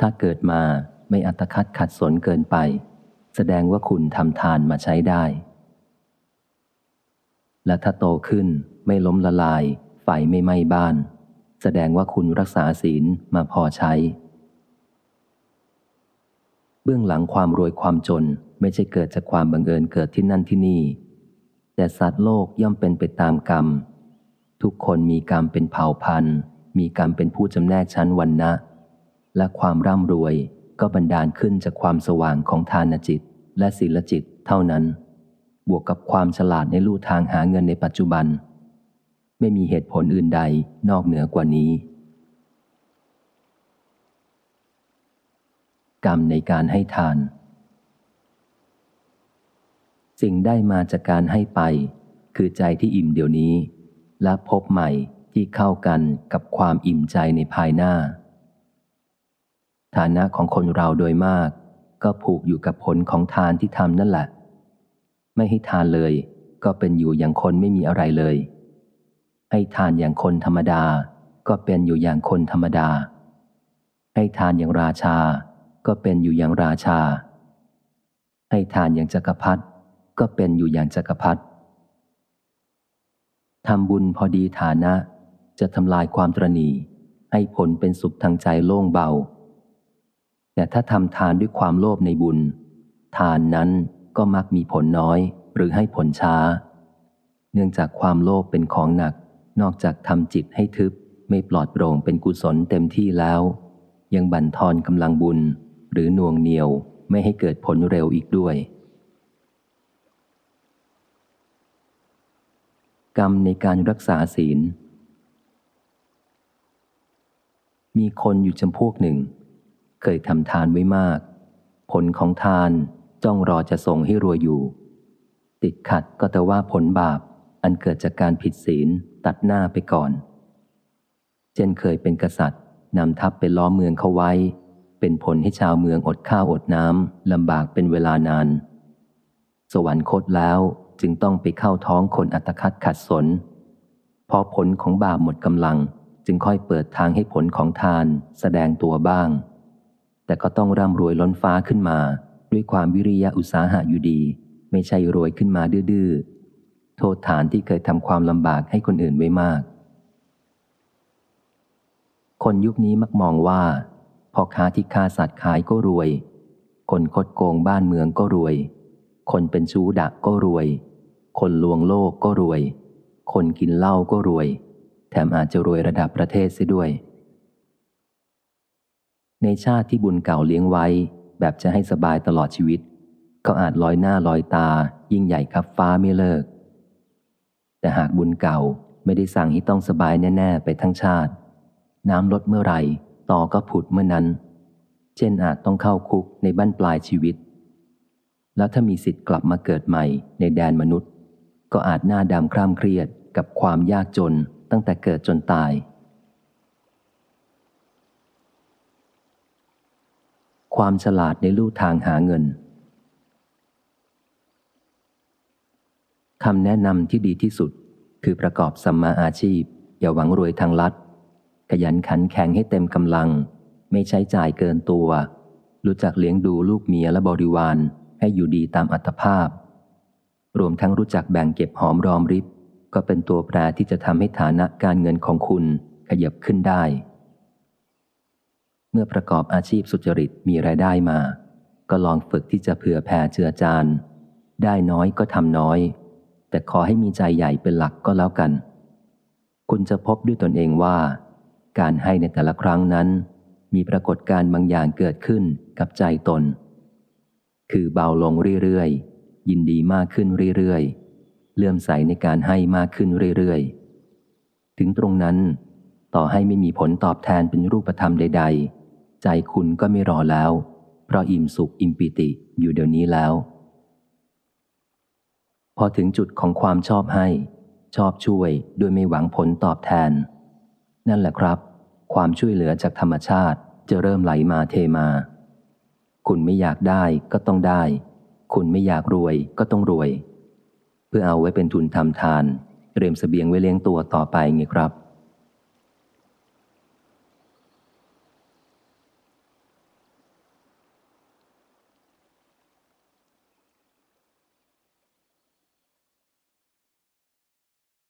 ถ้าเกิดมาไม่อัตคัดขัดสนเกินไป แสดงว่าคุณทำทานมาใช้ได้ และถ้าโตขึ้นไม่ล้มละลาย ไฟไม่ไหม้บ้าน แสดงว่าคุณรักษาศีลมาพอใช้ เบื้องหลังความรวยความจนไม่ใช่เกิดจากความบังเอิญเกิดที่นั่นที่นี่ แต่สัตว์โลกย่อมเป็นไปตามกรรม ทุกคนมีกรรมเป็นเผ่าพันธุ์ มีกรรมเป็นผู้จำแนกชั้นวันนะ และความร่ำรวยก็บันดาลขึ้นจากความสว่างของทานจิต และศีลจิตเท่านั้น บวกกับความฉลาดในลู่ทางหาเงินในปัจจุบัน ไม่มีเหตุผลอื่นใดนอกเหนือกว่านี้ กรรมในการให้ทาน สิ่งได้มาจากการให้ไป คือใจที่อิ่มเดี๋ยวนี้ และพบใหม่ที่เข้ากันกับความอิ่มใจในภายหน้า ฐานะของคนเราโดยมาก ก็ผูกอยู่กับผลของทานที่ทำนั่นแหละ ไม่ให้ทานเลย ก็เป็นอยู่อย่างคนไม่มีอะไรเลย ให้ทานอย่างคนธรรมดา ก็เป็นอยู่อย่างคนธรรมดา ให้ทานอย่างราชา ก็เป็นอยู่อย่างราชา ให้ทานอย่างจักรพรรดิก็เป็นอยู่อย่างจักรพรรดิทำบุญพอดีฐานะ จะทำลายความตรณีให้ผลเป็นสุขทางใจโล่งเบา แต่ถ้าทำทานด้วยความโลภในบุญ ทานนั้นก็มักมีผลน้อยหรือให้ผลช้า เนื่องจากความโลภเป็นของหนัก นอกจากทำจิตให้ทึบไม่ปลอดโปร่งเป็นกุศลเต็มที่แล้ว ยังบั่นทอนกำลังบุญ หรือน่วงเหนียวไม่ให้เกิดผลเร็วอีกด้วย กรรมในการรักษาศีล มีคนอยู่จำพวกหนึ่ง เคยทำทานไว้มาก ผลของทานจ้องรอจะส่งให้รวยอยู่ ติดขัดก็แต่ว่าผลบาปอันเกิดจากการผิดศีลตัดหน้าไปก่อน เช่นเคยเป็นกษัตริย์นำทัพไปล้อมเมืองเขาไว้ เป็นผลให้ชาวเมืองอดข้าวอดน้ำลำบากเป็นเวลานาน สวรรคตแล้วจึงต้องไปเข้าท้องคนอัตคัดขัดสน พอผลของบาปหมดกำลังจึงค่อยเปิดทางให้ผลของทานแสดงตัวบ้าง แต่ก็ต้องร่ำรวยล้นฟ้าขึ้นมา ด้วยความวิริยะอุตสาหะอยู่ดี ไม่ใช่รวยขึ้นมาดื้อโทษฐานที่เคยทำความลำบากให้คนอื่นไว้มาก คนยุคนี้มักมองว่าพอค้าที่ฆ่าสัตว์ขายก็รวย คนคดโกงบ้านเมืองก็รวย คนเป็นชู้ดักก็รวย คนลวงโลกก็รวย คนกินเหล้าก็รวย แถมอาจจะรวยระดับประเทศเสียด้วย ในชาติที่บุญเก่าเลี้ยงไว้ แบบจะให้สบายตลอดชีวิต ก็อาจลอยหน้าลอยตา ยิ่งใหญ่ขับฟ้าไม่เลิก แต่หากบุญเก่าไม่ได้สั่งให้ต้องสบายแน่ๆ ไปทั้งชาติ น้ำลดเมื่อไหร่ต่อก็ผุดเมื่อนั้น เช่นอาจต้องเข้าคุกในบ้านปลายชีวิต แล้วถ้ามีสิทธิ์กลับมาเกิดใหม่ในแดนมนุษย์ ก็อาจหน้าดำคร่ำเครียดกับความยากจนตั้งแต่เกิดจนตาย ความฉลาดในลู่ทางหาเงินคำแนะนำที่ดีที่สุด คือประกอบสัมมาอาชีพ อย่าหวังรวยทางลัด ขยันขันแข็งให้เต็มกำลัง ไม่ใช้จ่ายเกินตัว รู้จักเลี้ยงดูลูกเมียและบริวาร ให้อยู่ดีตามอัตภาพ รวมทั้งรู้จักแบ่งเก็บหอมรอมริบ ก็เป็นตัวแปรที่จะทำให้ฐานะการเงินของคุณขยับขึ้นได้ เมื่อประกอบอาชีพสุจริตมีรายได้มา ก็ลองฝึกที่จะเผื่อแผ่เจือจาน ได้น้อยก็ทำน้อย แต่ขอให้มีใจใหญ่เป็นหลักก็แล้วกัน คุณจะพบด้วยตนเองว่า การให้ในแต่ละครั้งนั้น มีปรากฏการบางอย่างเกิดขึ้นกับใจตน คือเบาลงเรื่อยๆ ยินดีมากขึ้นเรื่อยๆ เลื่อมใสในการให้มากขึ้นเรื่อยๆ ถึงตรงนั้น ต่อให้ไม่มีผลตอบแทนเป็นรูปธรรมใด ๆ ใจคุณก็ไม่รอแล้ว เพราะอิ่มสุขอิ่มปิติอยู่เดี๋ยวนี้แล้ว พอถึงจุดของความชอบให้ ชอบช่วยด้วยไม่หวังผลตอบแทน นั่นแหละครับ ความช่วยเหลือจากธรรมชาติจะเริ่มไหลมาเทมา คุณไม่อยากได้ก็ต้องได้ คุณไม่อยากรวยก็ต้องรวย เพื่อเอาไว้เป็นทุนทำทาน เตรียมสเสบียงไว้เลี้ยงตัวต่อไปไงครับ